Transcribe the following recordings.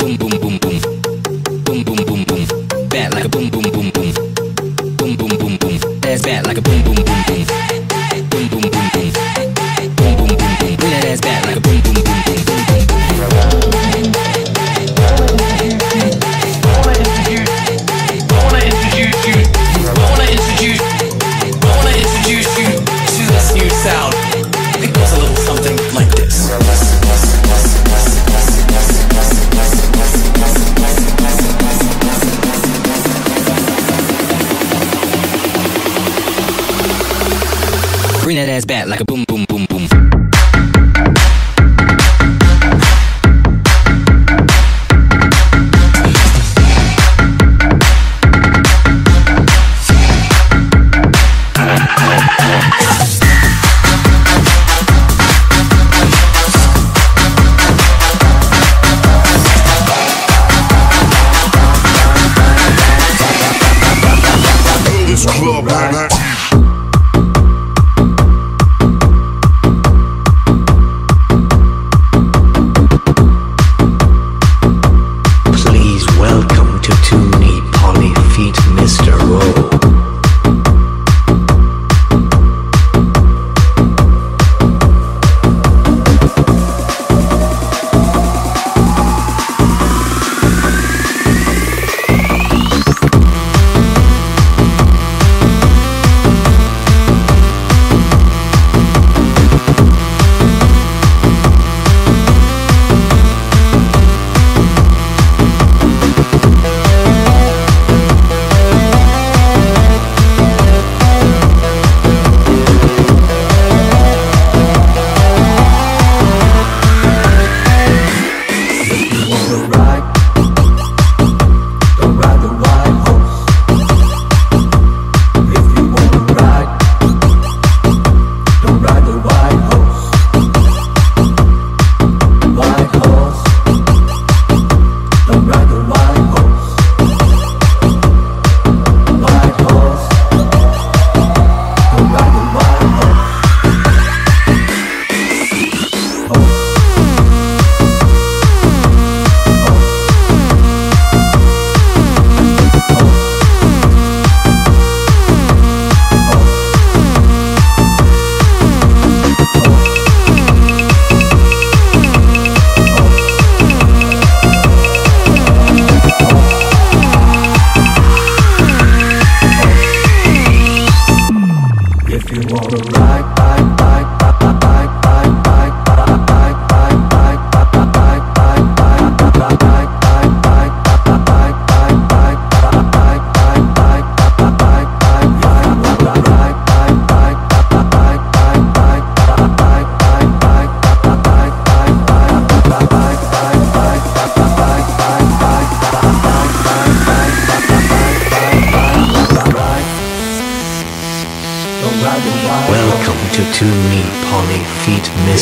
boom boom boom boom. Boom boom boom boom. Bat like a boom boom boom boom. Boom boom boom boom. That's bat like a boom boom. Boom boom boom boom. Boom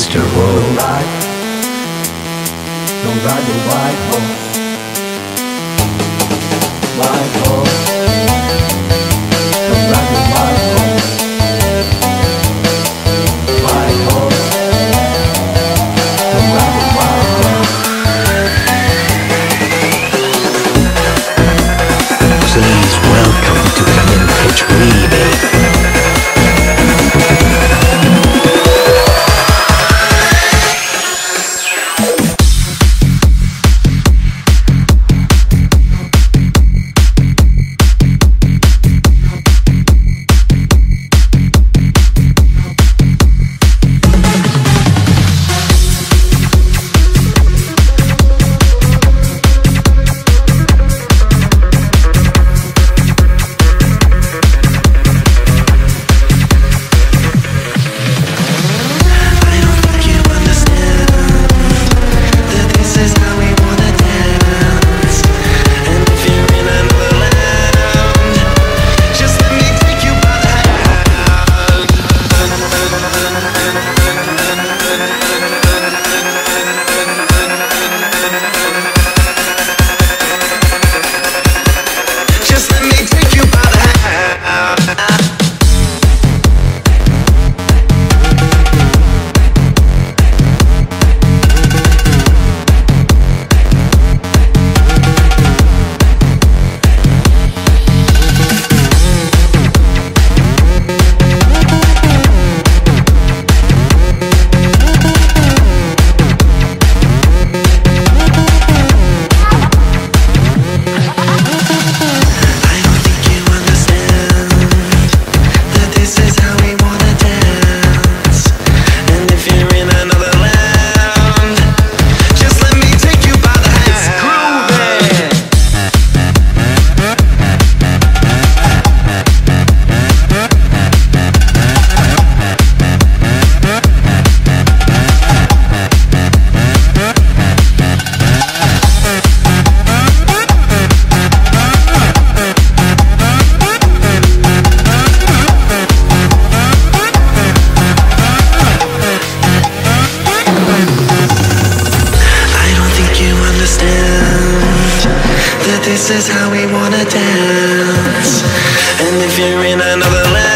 Mr. Rowe. Please This is how we wanna dance. And if you're in another land.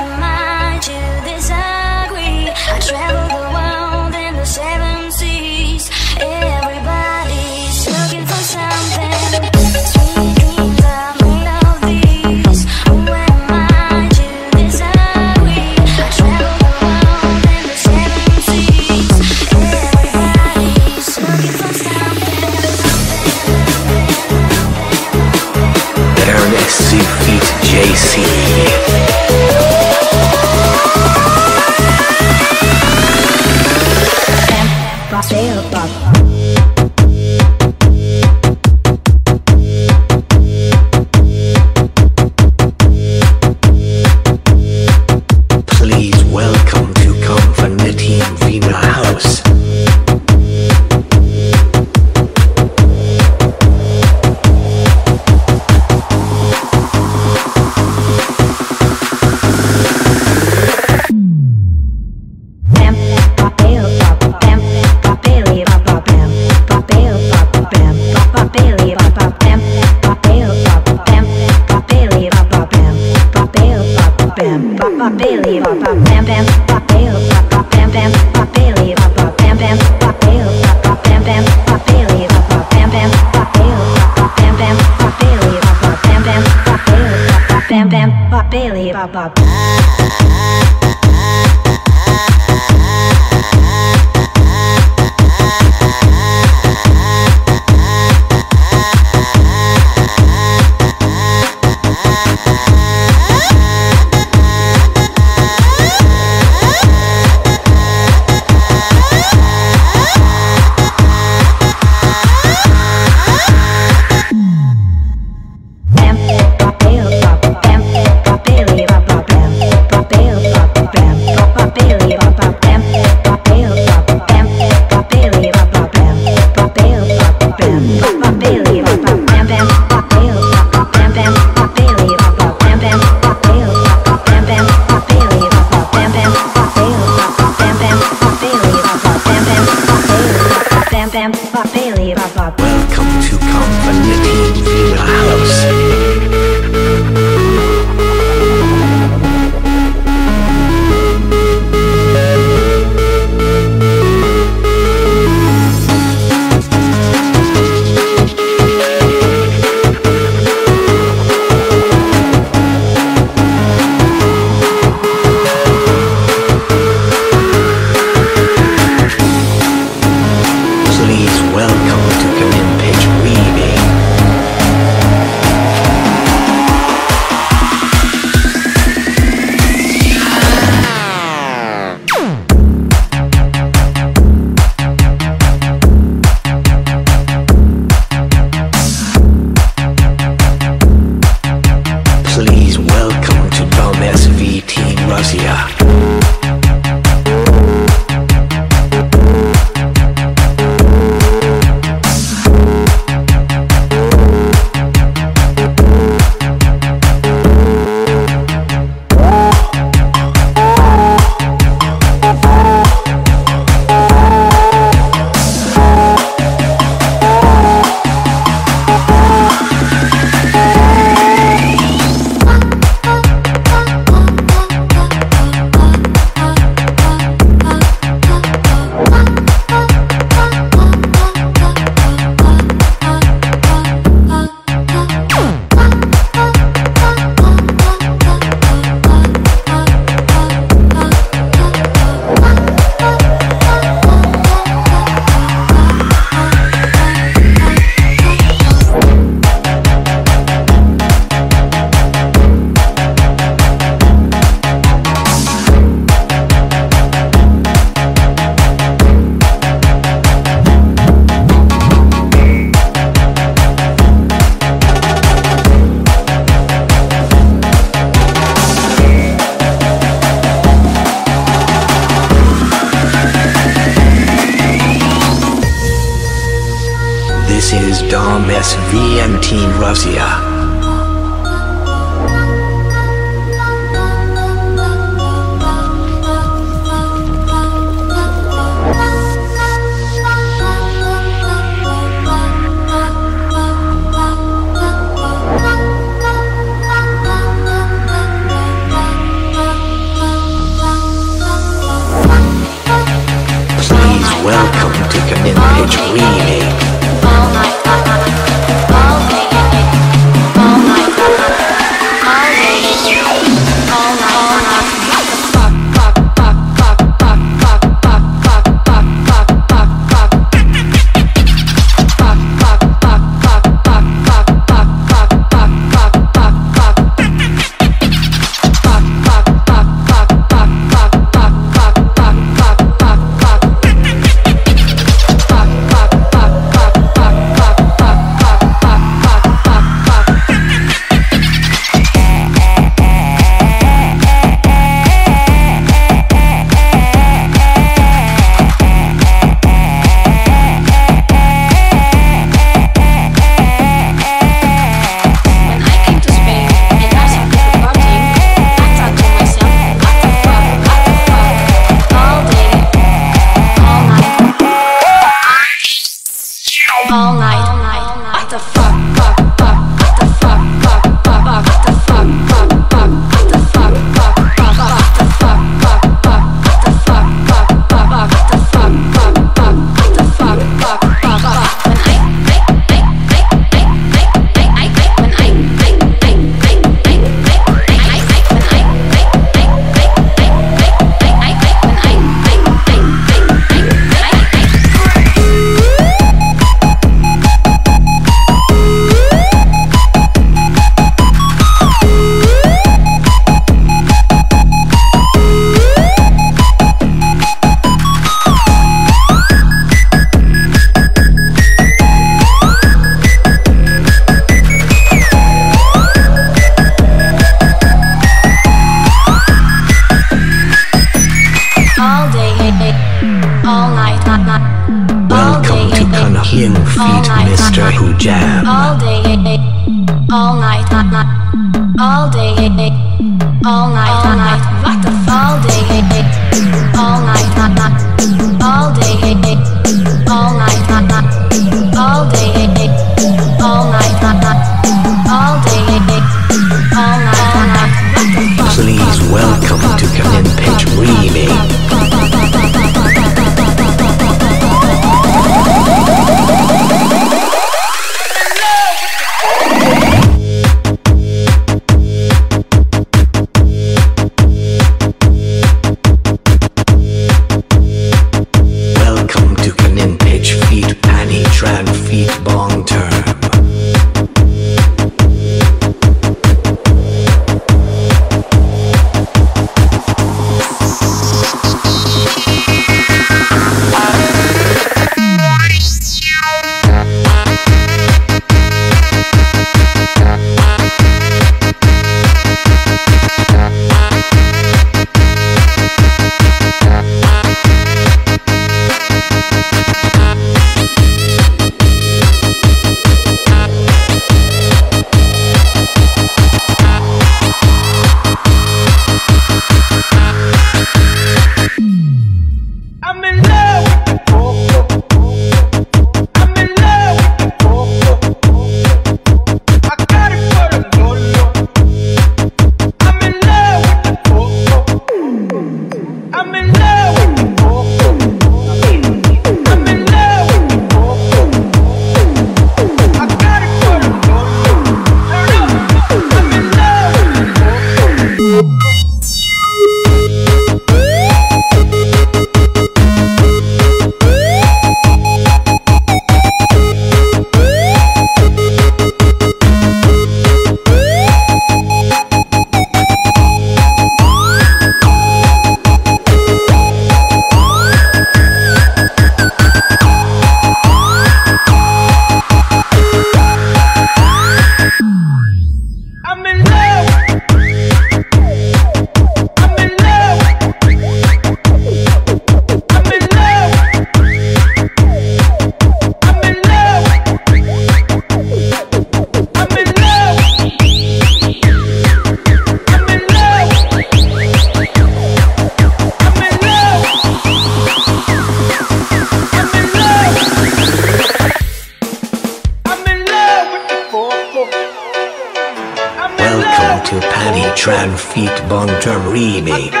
feat Bon Jovi remake.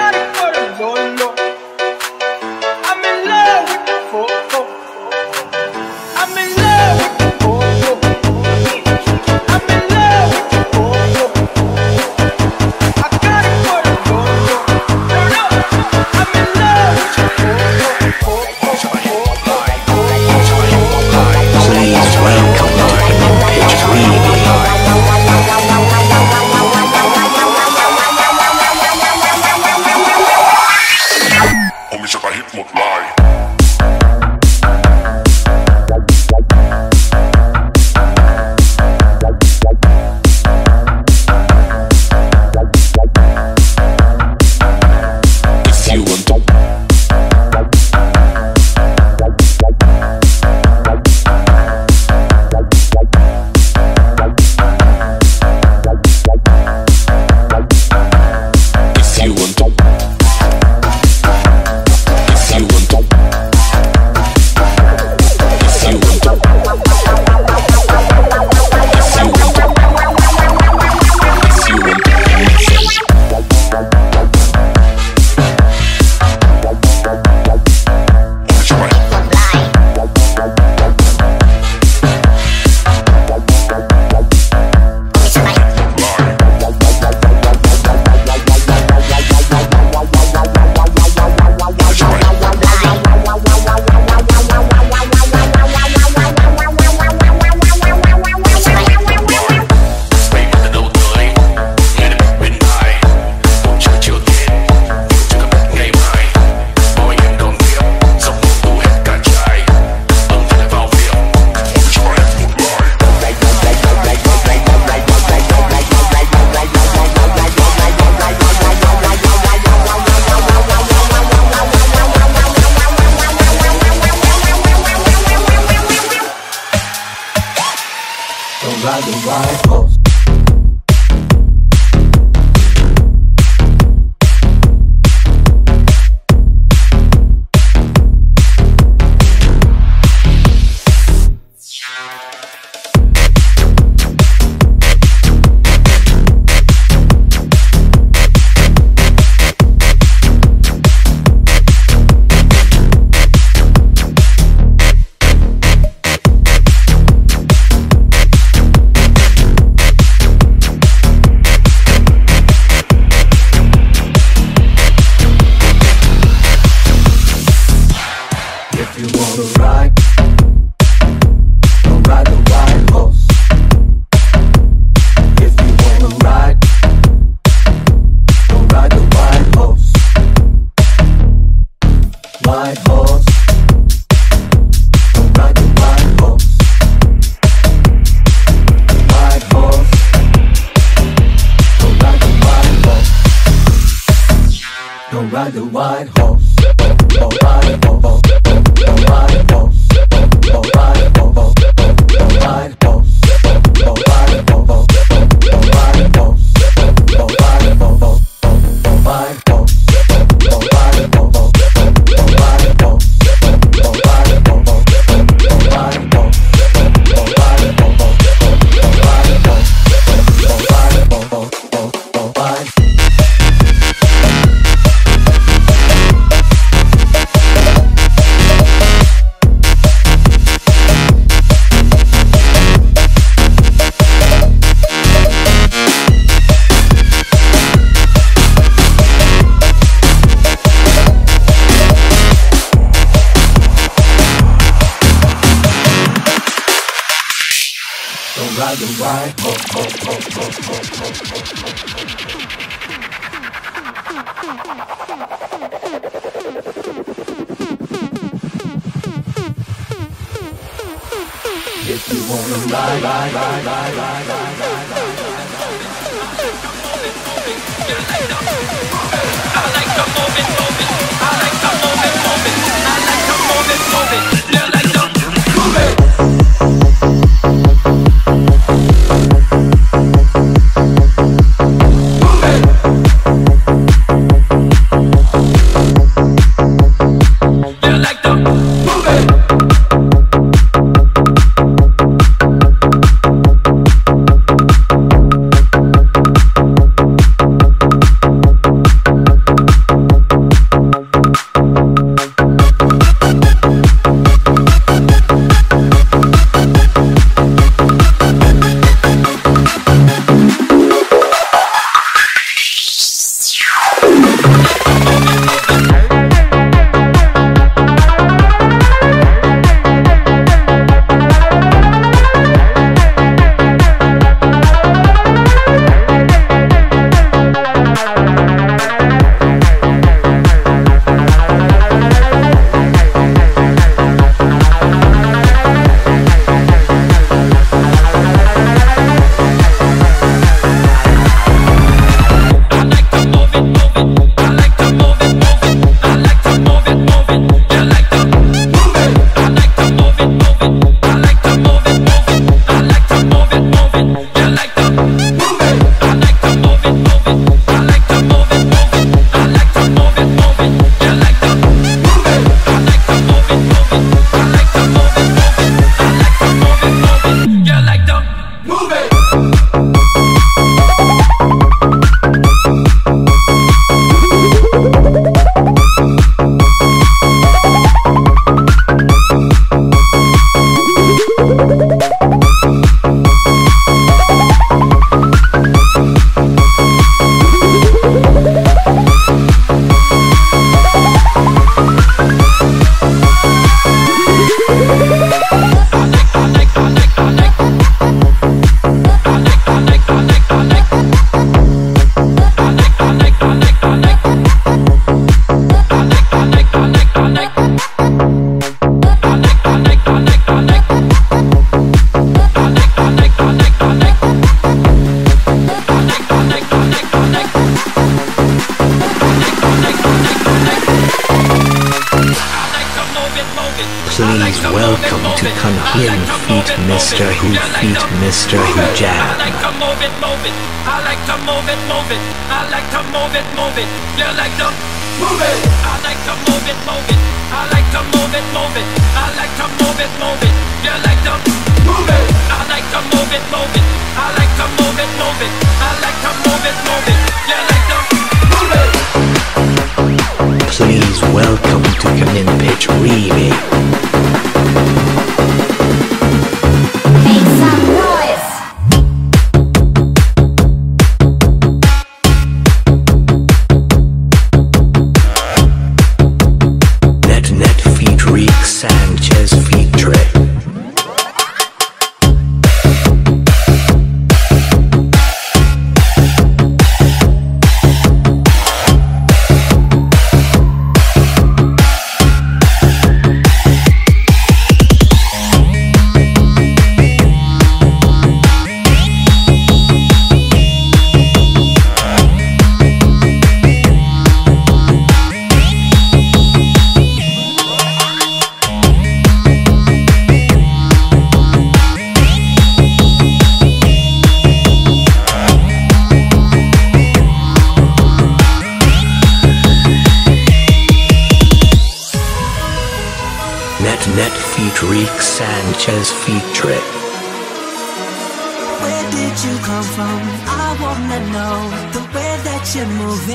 I like the moment, moment. I like the moment, moment. I like the moment, moment. Move it, move it. Like to move it. I like to move it, move it. I like to move it, move it. I like to move it, move it. Like to move it. I like to move it, move it. I like to move it, move it. I like to move it, move it. Like to move it. Please welcome to Kamin Pitch Remix.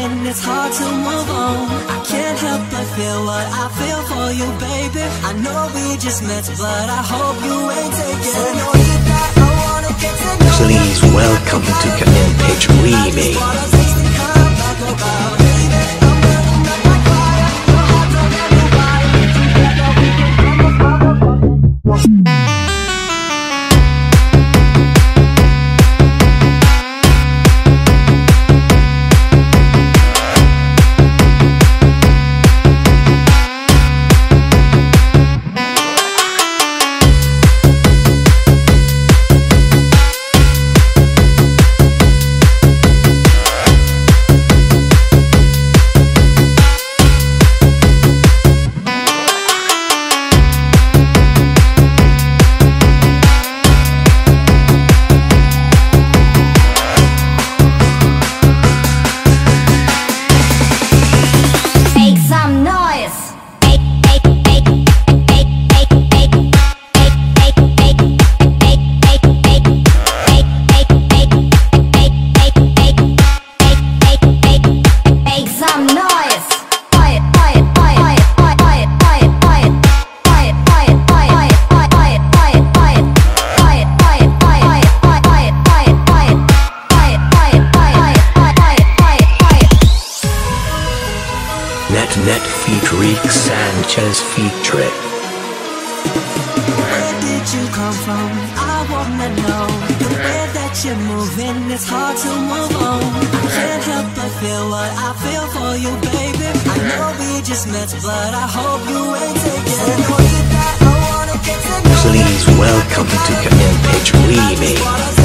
You're. It's hard to move on. I can't help but feel what I feel for you, baby. I know we just met, but I hope you ain't taking. No. I wanna get to know. Please welcome to Remix. What I Net Net feet Rick Sanchez feet Trey. Where did you come from? I wanna know the way that you're moving. It's hard to move on. I can't help but feel what I feel for you, baby. I know we just met, but I hope you ain't taking. No, you got. I wanna get to know. Please welcome to Kamin Pitch Remix.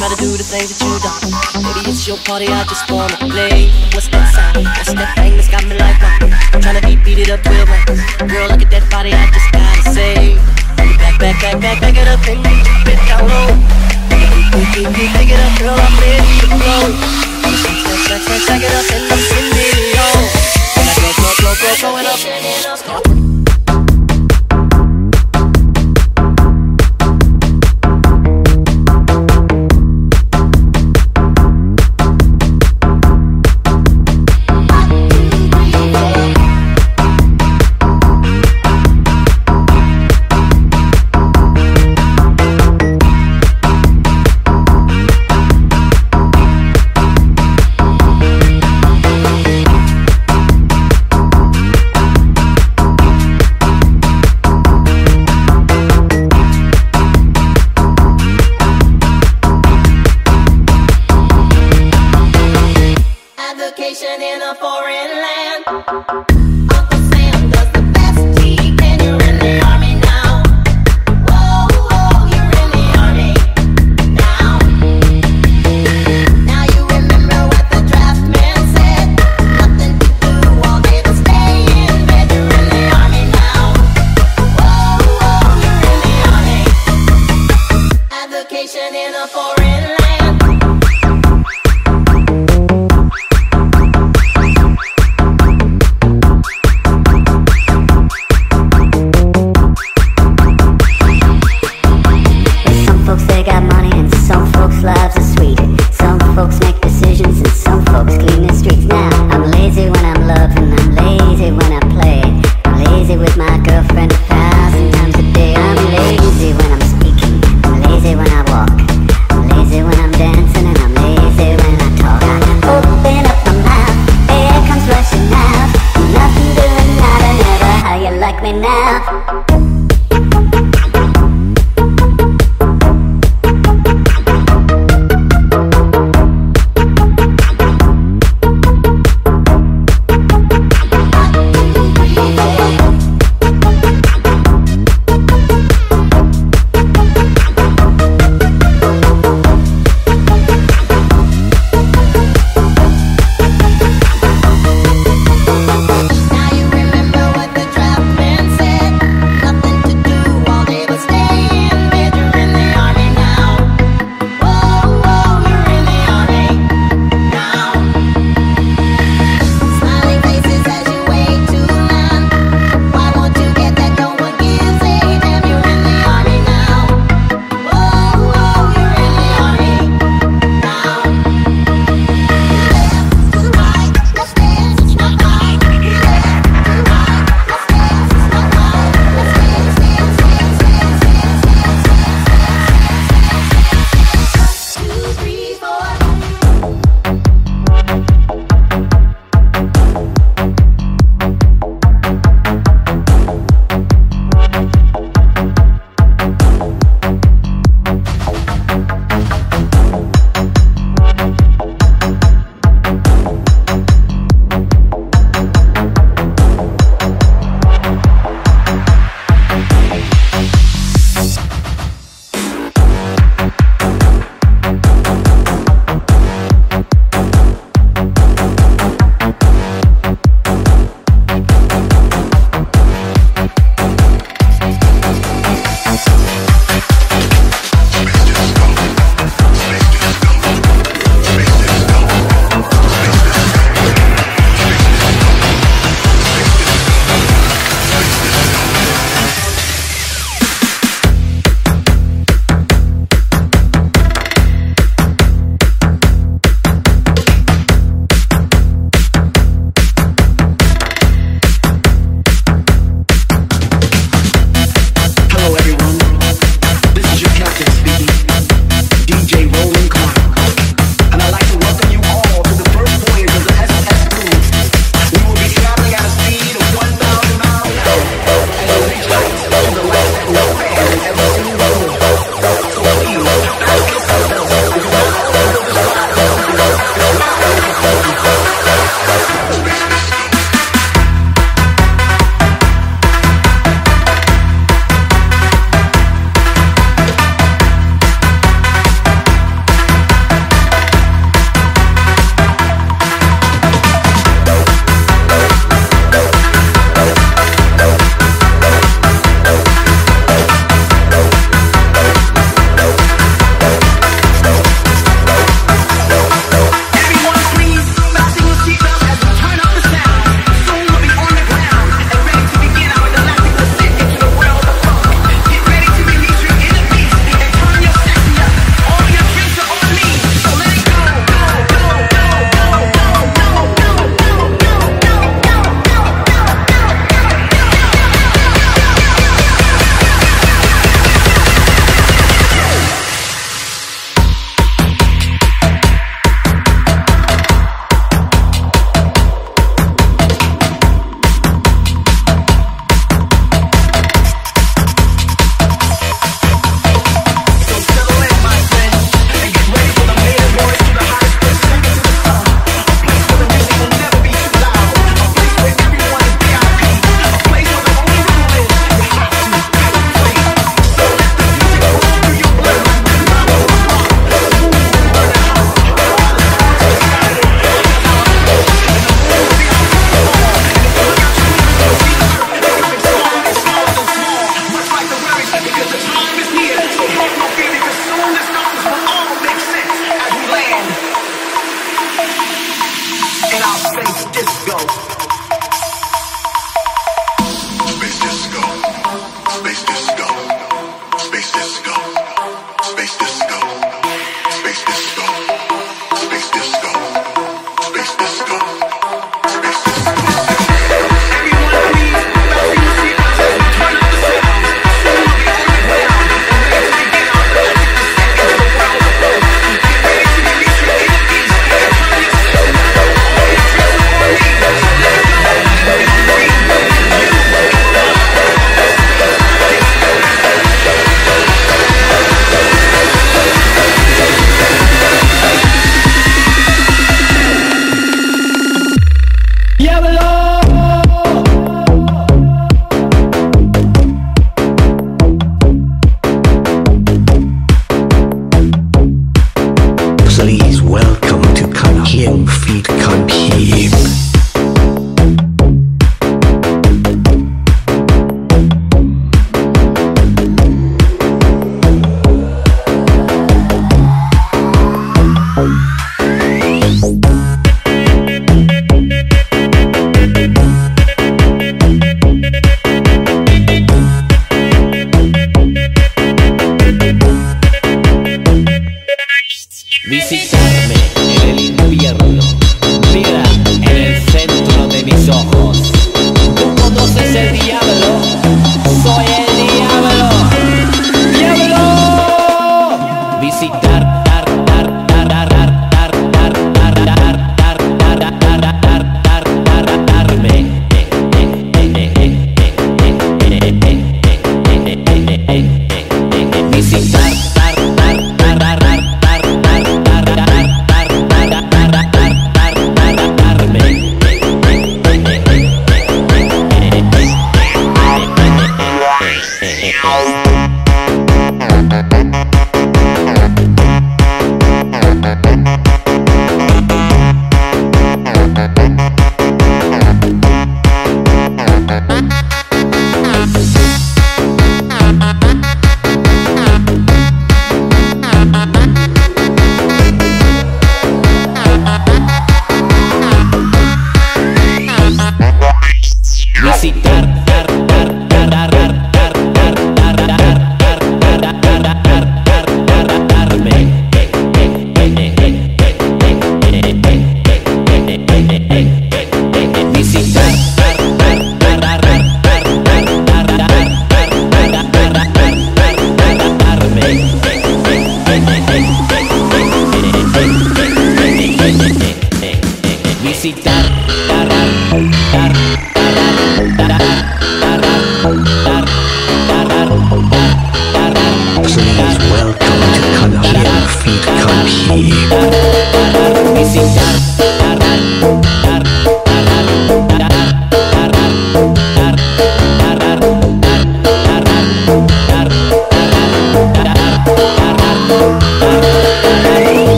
Try to do the things that you don't. Maybe it's your party, I just wanna play. What's that sound? That's that thing that's got me like wow. I'm trying to beat, beat it up real well. Girl, look at that body, I just gotta say. Back, back, back, back, back it up and keep it down low. Pick it up, girl, I'm ready to blow. Stack, stack, stack, stack it up and I'm sending it on. Go, go, go, go, go, going up. Avocation in a foreign Yeah.